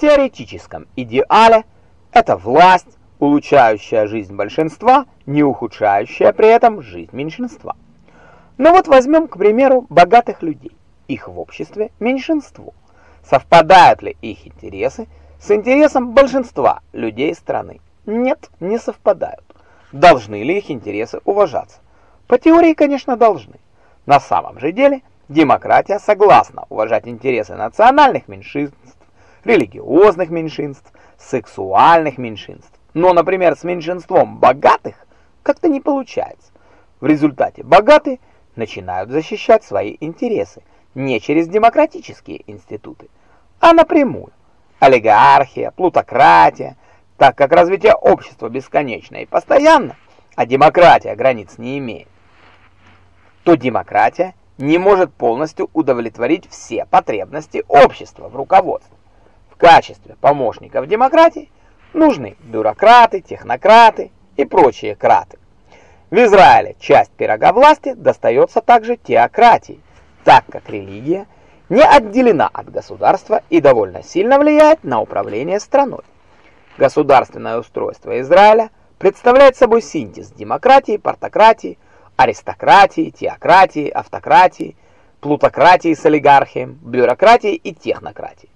теоретическом идеале это власть, улучшающая жизнь большинства, не ухудшающая при этом жизнь меньшинства. Но вот возьмем, к примеру, богатых людей. Их в обществе меньшинство. Совпадают ли их интересы с интересом большинства людей страны? Нет, не совпадают. Должны ли их интересы уважаться? По теории, конечно, должны. На самом же деле, демократия согласна уважать интересы национальных меньшинств, религиозных меньшинств, сексуальных меньшинств. Но, например, с меньшинством богатых как-то не получается. В результате богатые начинают защищать свои интересы не через демократические институты, а напрямую. Олигархия, плутократия, так как развитие общества бесконечно и постоянно, а демократия границ не имеет, то демократия не может полностью удовлетворить все потребности общества в руководстве. Качестве помощников демократии нужны бюрократы, технократы и прочие краты. В Израиле часть пирога власти достается также теократии, так как религия не отделена от государства и довольно сильно влияет на управление страной. Государственное устройство Израиля представляет собой синтез демократии, партократии, аристократии, теократии, автократии, плутократии с олигархией, бюрократии и технократии.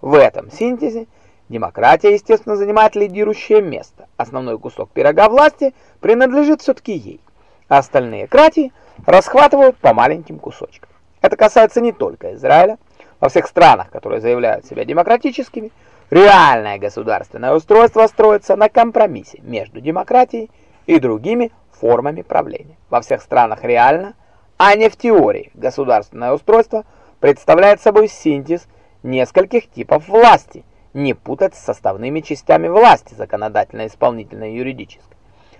В этом синтезе демократия, естественно, занимает лидирующее место. Основной кусок пирога власти принадлежит все-таки ей, а остальные кратии расхватывают по маленьким кусочкам. Это касается не только Израиля. Во всех странах, которые заявляют себя демократическими, реальное государственное устройство строится на компромиссе между демократией и другими формами правления. Во всех странах реально, а не в теории, государственное устройство представляет собой синтез нескольких типов власти, не путать с составными частями власти законодательной, исполнительной и юридической.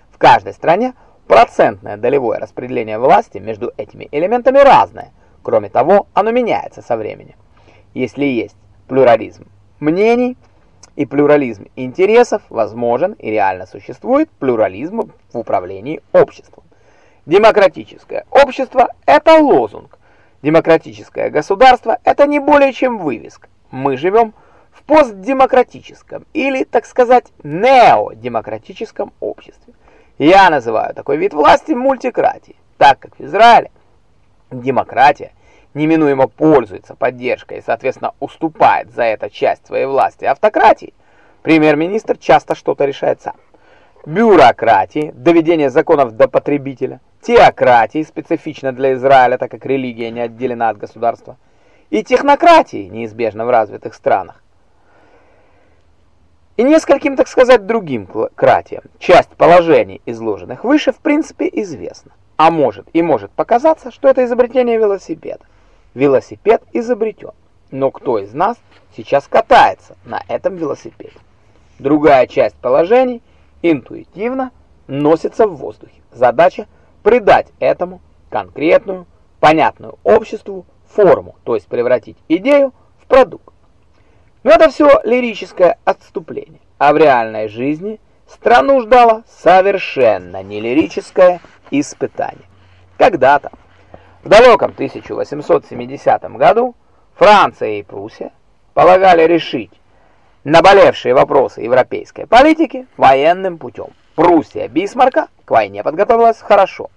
В каждой стране процентное долевое распределение власти между этими элементами разное. Кроме того, оно меняется со временем. Если есть плюрализм мнений и плюрализм интересов, возможен и реально существует плюрализм в управлении обществом. Демократическое общество – это лозунг. Демократическое государство – это не более чем вывеска. Мы живем в постдемократическом или, так сказать, неодемократическом обществе. Я называю такой вид власти мультикратией, так как в Израиле демократия неминуемо пользуется поддержкой и, соответственно, уступает за это часть своей власти автократии, премьер-министр часто что-то решает сам. Бюрократии, доведение законов до потребителя, теократии, специфично для Израиля, так как религия не отделена от государства, и технократии, неизбежно в развитых странах. И нескольким, так сказать, другим кратиям. Часть положений, изложенных выше, в принципе, известна. А может и может показаться, что это изобретение велосипеда. Велосипед изобретен, но кто из нас сейчас катается на этом велосипеде? Другая часть положений интуитивно носится в воздухе. Задача придать этому конкретную, понятную обществу форму, то есть превратить идею в продукт. Но это все лирическое отступление, а в реальной жизни страну ждало совершенно не лирическое испытание. Когда-то в далеком 1870 году Франция и Пруссия полагали решить наболевшие вопросы европейской политики военным путем. Пруссия Бисмарка к войне подготовилась хорошо.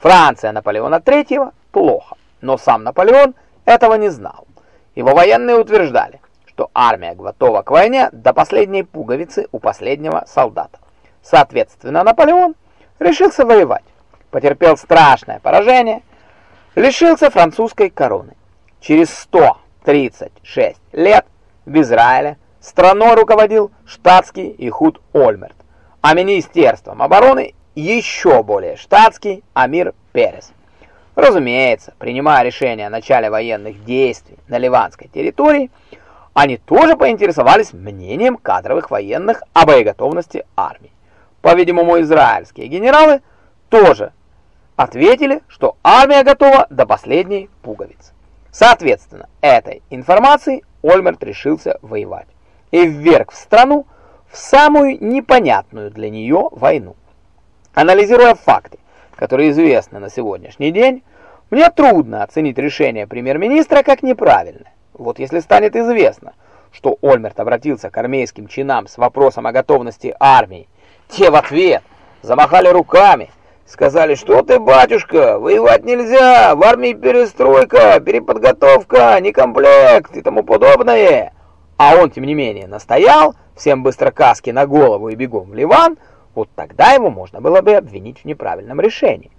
Франция Наполеона III плохо, но сам Наполеон этого не знал. Его военные утверждали, что армия готова к войне до последней пуговицы у последнего солдата. Соответственно, Наполеон решился воевать, потерпел страшное поражение лишился французской короны. Через 136 лет в Израиле страной руководил штатский Ихуд Ольмерт, а Министерством обороны еще более штатский Амир Перес. Разумеется, принимая решение о начале военных действий на ливанской территории, они тоже поинтересовались мнением кадровых военных о боеготовности армии. По-видимому, израильские генералы тоже ответили, что армия готова до последней пуговицы. Соответственно, этой информацией Ольмерт решился воевать и вверг в страну в самую непонятную для нее войну. Анализируя факты, которые известны на сегодняшний день, мне трудно оценить решение премьер-министра как неправильное. Вот если станет известно, что Ольмерт обратился к армейским чинам с вопросом о готовности армии, те в ответ замахали руками, сказали, что ты, батюшка, воевать нельзя, в армии перестройка, переподготовка, некомплект и тому подобное. А он, тем не менее, настоял, всем быстро каски на голову и бегом в Ливан, вот тогда его можно было бы обвинить в неправильном решении.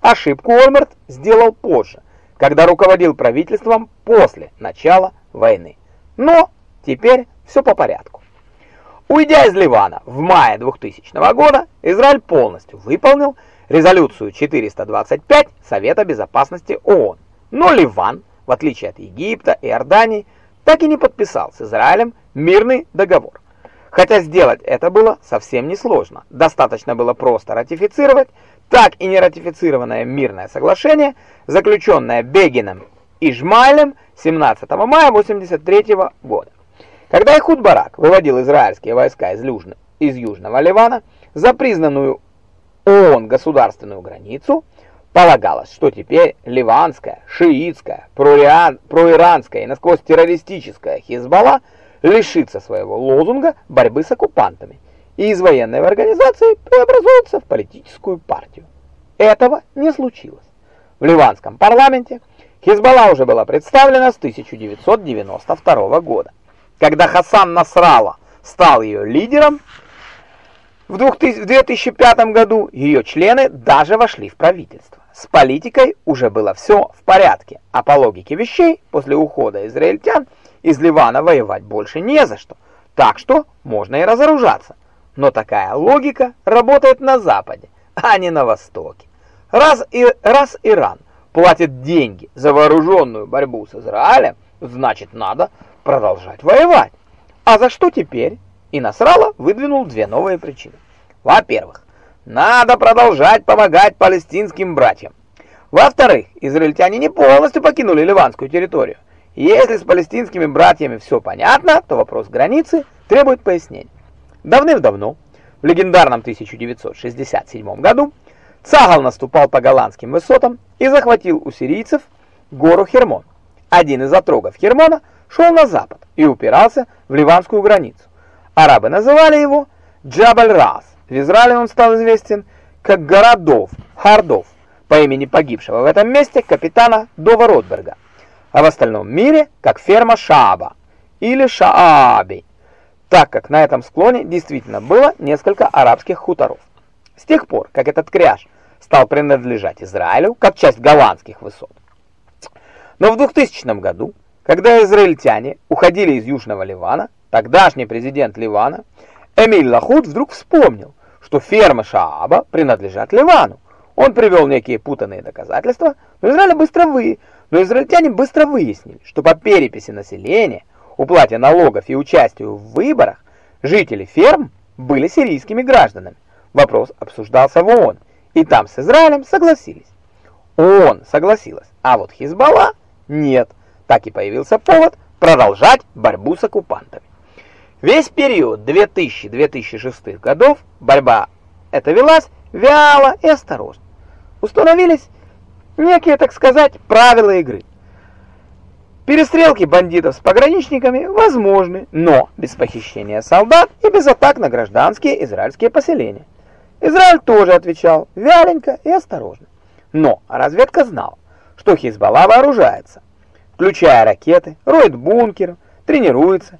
Ошибку Ольмерт сделал позже, когда руководил правительством после начала войны. Но теперь все по порядку. Уйдя из Ливана в мае 2000 года, Израиль полностью выполнил резолюцию 425 Совета Безопасности ООН. Но Ливан, в отличие от Египта и Иордании, так и не подписал с Израилем мирный договор. Хотя сделать это было совсем несложно. Достаточно было просто ратифицировать так и не ратифицированное мирное соглашение, заключенное Бегином и Жмайлем 17 мая 1983 года. Когда Ихуд Барак выводил израильские войска из, Люжны, из Южного Ливана за признанную ООН государственную границу, полагалось, что теперь ливанская, шиитская, проиранская и насквозь террористическая Хизбалла лишится своего лозунга борьбы с оккупантами и из военной организации преобразуется в политическую партию. Этого не случилось. В ливанском парламенте Хизбалла уже была представлена с 1992 года. Когда Хасан Насралла стал ее лидером, в 2005 году ее члены даже вошли в правительство. С политикой уже было все в порядке, а по логике вещей, после ухода израильтян из Ливана воевать больше не за что, так что можно и разоружаться. Но такая логика работает на Западе, а не на Востоке. Раз, и, раз Иран платит деньги за вооруженную борьбу с Израилем, значит надо продолжать воевать. А за что теперь? И Насралла выдвинул две новые причины. Во-первых, надо продолжать помогать палестинским братьям. Во-вторых, израильтяне не полностью покинули ливанскую территорию. Если с палестинскими братьями все понятно, то вопрос границы требует пояснений. Давным-давно, в легендарном 1967 году, Цагал наступал по голландским высотам и захватил у сирийцев гору Хермон. Один из отрогов Хермона шел на запад и упирался в ливанскую границу. Арабы называли его Джабаль-Рас. В Израиле он стал известен как Городов, Хардов, по имени погибшего в этом месте капитана Дова Ротберга, а в остальном мире как ферма Шааба или Шааби, так как на этом склоне действительно было несколько арабских хуторов. С тех пор, как этот кряж стал принадлежать Израилю, как часть голландских высот. Но в 2000 году когда израильтяне уходили из Южного Ливана, тогдашний президент Ливана Эмиль Лахуд вдруг вспомнил, что фермы Шааба принадлежат Ливану. Он привел некие путанные доказательства, но, быстро вы... но израильтяне быстро выяснили, что по переписи населения, уплате налогов и участию в выборах жители ферм были сирийскими гражданами. Вопрос обсуждался в ООН, и там с Израилем согласились. ООН согласилась, а вот Хизбалла нет. Так и появился повод продолжать борьбу с оккупантами. Весь период 2000-2006 годов борьба эта велась вяло и осторожно. Установились некие, так сказать, правила игры. Перестрелки бандитов с пограничниками возможны, но без похищения солдат и без атак на гражданские израильские поселения. Израиль тоже отвечал вяленько и осторожно. Но разведка знала, что Хизбалла вооружается, включая ракеты, роет бункер, тренируется.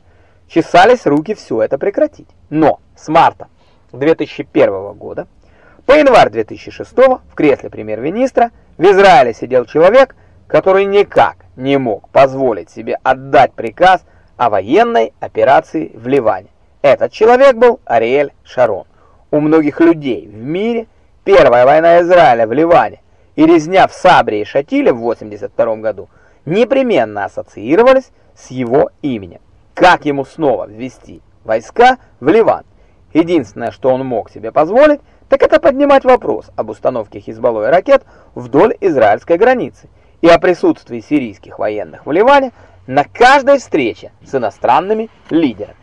Чесались руки все это прекратить. Но с марта 2001 года по январь 2006 в кресле премьер-министра в Израиле сидел человек, который никак не мог позволить себе отдать приказ о военной операции в Ливане. Этот человек был Ариэль Шарон. У многих людей в мире первая война Израиля в Ливане и резня в Сабре и Шатиле в 82 году непременно ассоциировались с его именем. Как ему снова ввести войска в Ливан? Единственное, что он мог себе позволить, так это поднимать вопрос об установке Хизбаллой ракет вдоль израильской границы и о присутствии сирийских военных в Ливане на каждой встрече с иностранными лидерами.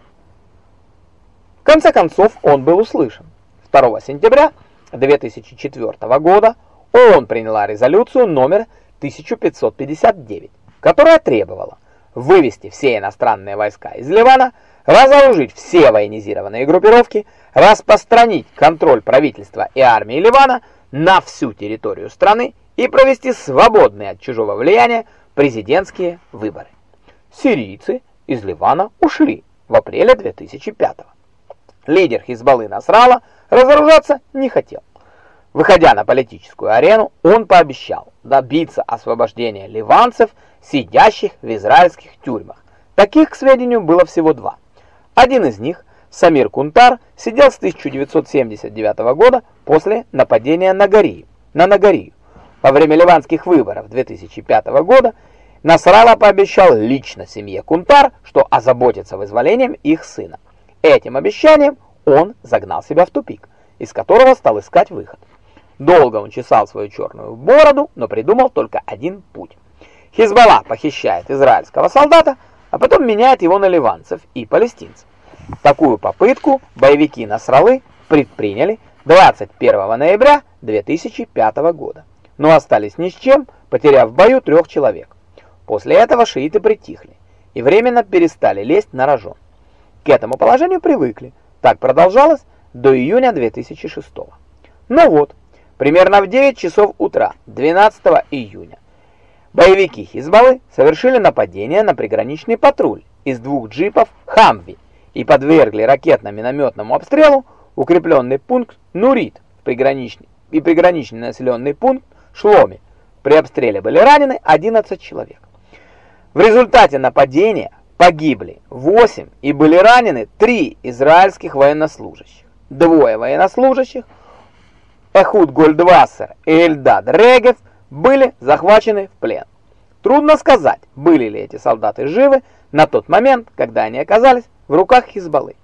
В конце концов, он был услышан. 2 сентября 2004 года ООН приняла резолюцию номер 1559, которая требовала вывести все иностранные войска из Ливана, разоружить все военизированные группировки, распространить контроль правительства и армии Ливана на всю территорию страны и провести свободные от чужого влияния президентские выборы. Сирийцы из Ливана ушли в апреле 2005 года. Лидер Хизбаллы Насрала разоружаться не хотел. Выходя на политическую арену, он пообещал добиться освобождения ливанцев, сидящих в израильских тюрьмах. Таких, к сведению, было всего два. Один из них, Самир Кунтар, сидел с 1979 года после нападения на Горию, на Нагорию. Во время ливанских выборов 2005 года Насрала пообещал лично семье Кунтар, что озаботится вызволением их сына. Этим обещанием он загнал себя в тупик, из которого стал искать выход. Долго он чесал свою черную бороду, но придумал только один путь. Хизбалла похищает израильского солдата, а потом меняет его на ливанцев и палестинцев. Такую попытку боевики Насралы предприняли 21 ноября 2005 года, но остались ни с чем, потеряв в бою трех человек. После этого шииты притихли и временно перестали лезть на рожон. К этому положению привыкли. Так продолжалось до июня 2006 года. Ну вот, примерно в 9 часов утра 12 июня боевики Хизбаллы совершили нападение на приграничный патруль из двух джипов «Хамви» и подвергли ракетно-минометному обстрелу укрепленный пункт Нурит приграничный, и приграничный населенный пункт Шломи. При обстреле были ранены 11 человек. В результате нападения погибли 8 и были ранены 3 израильских военнослужащих. Двое военнослужащих, Эхуд Гольдвассер и Эльдад Регев, были захвачены в плен. Трудно сказать, были ли эти солдаты живы на тот момент, когда они оказались в руках Хизбаллы.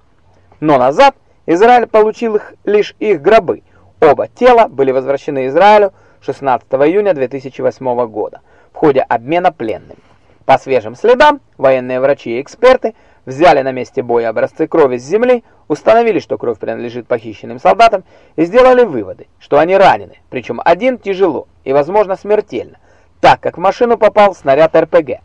Но назад Израиль получил их, лишь их гробы. Оба тела были возвращены Израилю 16 июня 2008 года в ходе обмена пленными. По свежим следам военные врачи и эксперты взяли на месте боя образцы крови с земли, установили, что кровь принадлежит похищенным солдатам и сделали выводы, что они ранены, причем один тяжело и, возможно, смертельно, так как в машину попал снаряд РПГ.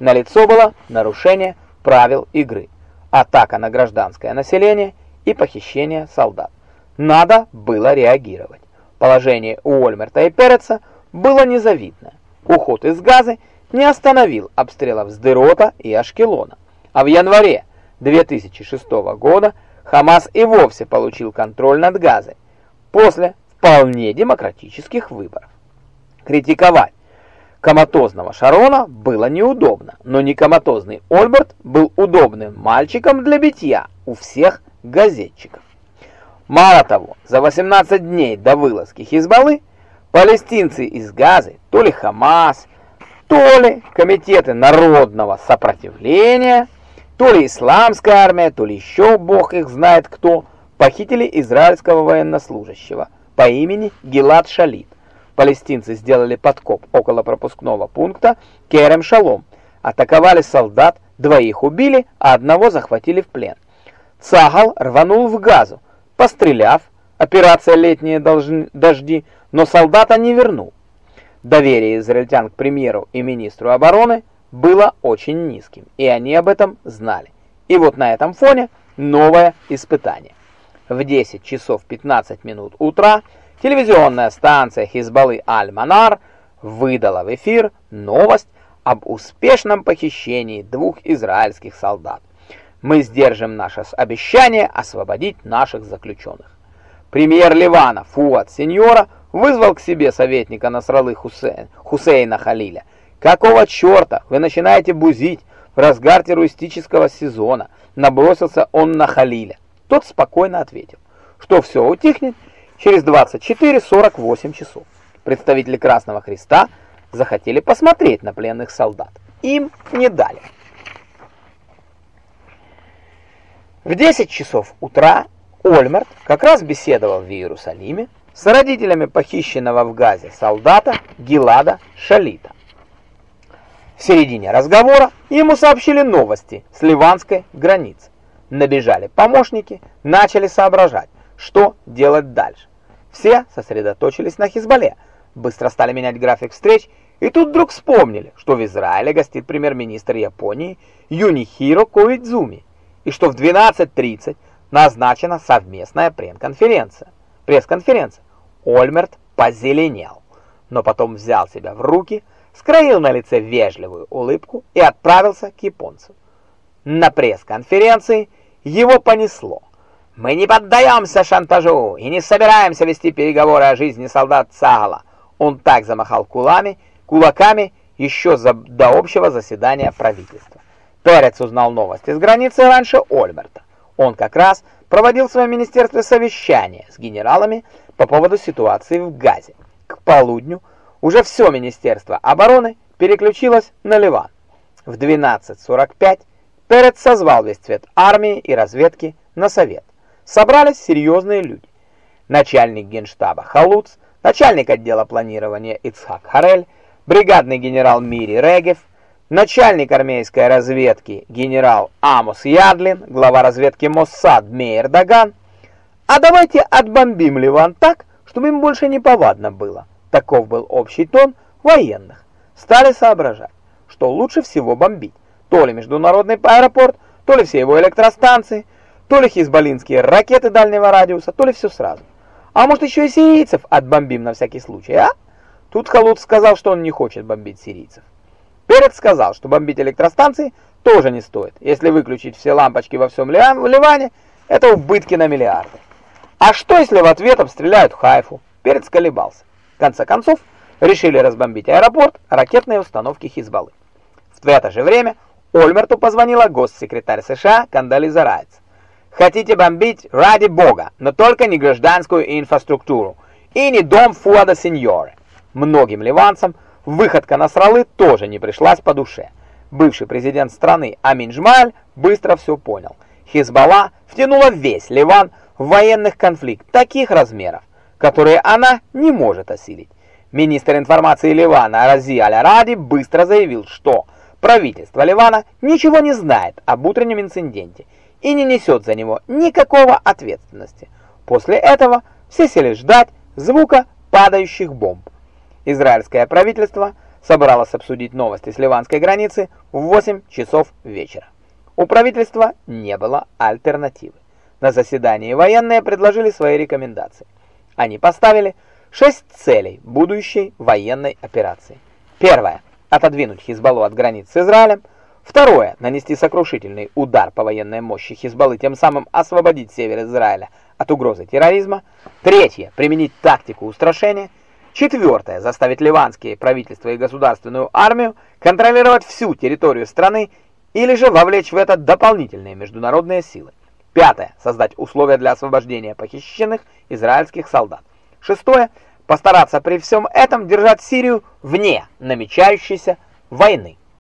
На лицо было нарушение правил игры, атака на гражданское население и похищение солдат. Надо было реагировать. Положение у Ольмерта и Переца было незавидное. Уход из Газы – не остановил обстрелов Сдерота и Ашкелона. А в январе 2006 года Хамас и вовсе получил контроль над Газой после вполне демократических выборов. Критиковать коматозного Шарона было неудобно, но некоматозный Ольберт был удобным мальчиком для битья у всех газетчиков. Мало того, за 18 дней до вылазки Хизбаллы палестинцы из Газы, то ли Хамас, то ли комитеты народного сопротивления, то ли исламская армия, то ли еще бог их знает кто, похитили израильского военнослужащего по имени Гилад Шалит. Палестинцы сделали подкоп около пропускного пункта Керем-Шалом, атаковали солдат, двоих убили, а одного захватили в плен. Цагал рванул в Газу, постреляв, операция «Летние дожди», но солдата не вернул. Доверие израильтян к премьеру и министру обороны было очень низким, и они об этом знали. И вот на этом фоне новое испытание. В 10 часов 15 минут утра телевизионная станция Хизбаллы Аль-Манар выдала в эфир новость об успешном похищении двух израильских солдат. Мы сдержим наше обещание освободить наших заключенных. Премьер Ливана Фуад Сеньора вызвал к себе советника Насралы Хусейн, Хусейна Халиля. «Какого черта вы начинаете бузить в разгар террористического сезона?» Набросился он на Халиля. Тот спокойно ответил, что все утихнет через 24-48 часов. Представители Красного Христа захотели посмотреть на пленных солдат. Им не дали. В 10 часов утра Ольмерт как раз беседовал в Иерусалиме с родителями похищенного в Газе солдата Гилада Шалита. В середине разговора ему сообщили новости с ливанской границы. Набежали помощники, начали соображать, что делать дальше. Все сосредоточились на Хизбалле, быстро стали менять график встреч, И тут вдруг вспомнили, что в Израиле гостит премьер-министр Японии Юнихиро Коидзуми, и что в 12.30 назначена совместная пресс-конференция. Пресс-конференция. Ольмерт позеленел, но потом взял себя в руки, скроил на лице вежливую улыбку и отправился к японцу. На пресс-конференции его понесло. «Мы не поддаемся шантажу и не собираемся вести переговоры о жизни солдат Цагала». Он так замахал кулами, кулаками еще за, до общего заседания правительства. Перец узнал новости с границы раньше Ольмерта. Он как раз проводил в своем министерстве совещание с генералами по поводу ситуации в Газе. К полудню уже все Министерство обороны переключилось на Ливан. В 12.45 Перец созвал весь цвет армии и разведки на совет. Собрались серьезные люди. Начальник генштаба Халуц, начальник отдела планирования Ицхак Харель, бригадный генерал Мири Регев, начальник армейской разведки генерал Амос Ядлин, глава разведки Моссад Мейер Даган. А давайте отбомбим Ливан так, чтобы им больше не повадно было. Таков был общий тон военных. Стали соображать, что лучше всего бомбить. То ли международный аэропорт, то ли все его электростанции, то ли хизбаллинские ракеты дальнего радиуса, то ли все сразу. А может еще и сирийцев отбомбим на всякий случай, а? Тут Халут сказал, что он не хочет бомбить сирийцев. Перец сказал, что бомбить электростанции тоже не стоит. Если выключить все лампочки во всем Ливане, это убытки на миллиарды. А что, если в ответ обстреляют Хайфу? Перец колебался. В конце концов, решили разбомбить аэропорт, ракетные установки Хизбаллы. В это же время Ольмерту позвонила госсекретарь США Кандализа Райц. «Хотите бомбить? Ради бога, но только не гражданскую инфраструктуру и не дом Фуада Сеньоры». Многим ливанцам выходка Насралы тоже не пришлась по душе. Бывший президент страны Амин Жмаль быстро все понял. Хизбалла втянула весь Ливан в военных конфликт таких размеров, которые она не может осилить. Министр информации Ливана Рази Аль-Ради быстро заявил, что правительство Ливана ничего не знает об утреннем инциденте и не несет за него никакого ответственности. После этого все сели ждать звука падающих бомб. Израильское правительство собралось обсудить новости с ливанской границы в 8 часов вечера. У правительства не было альтернативы. На заседании военные предложили свои рекомендации. Они поставили шесть целей будущей военной операции. Первое отодвинуть Хизбаллу от границ с Израилем. Второе нанести сокрушительный удар по военной мощи Хизбаллы, тем самым освободить север Израиля от угрозы терроризма. Третье применить тактику устрашения. Четвертое заставить ливанские правительства и государственную армию контролировать всю территорию страны или же вовлечь в это дополнительные международные силы. Пятое. Создать условия для освобождения похищенных израильских солдат. Шестое. Постараться при всем этом держать Сирию вне намечающейся войны.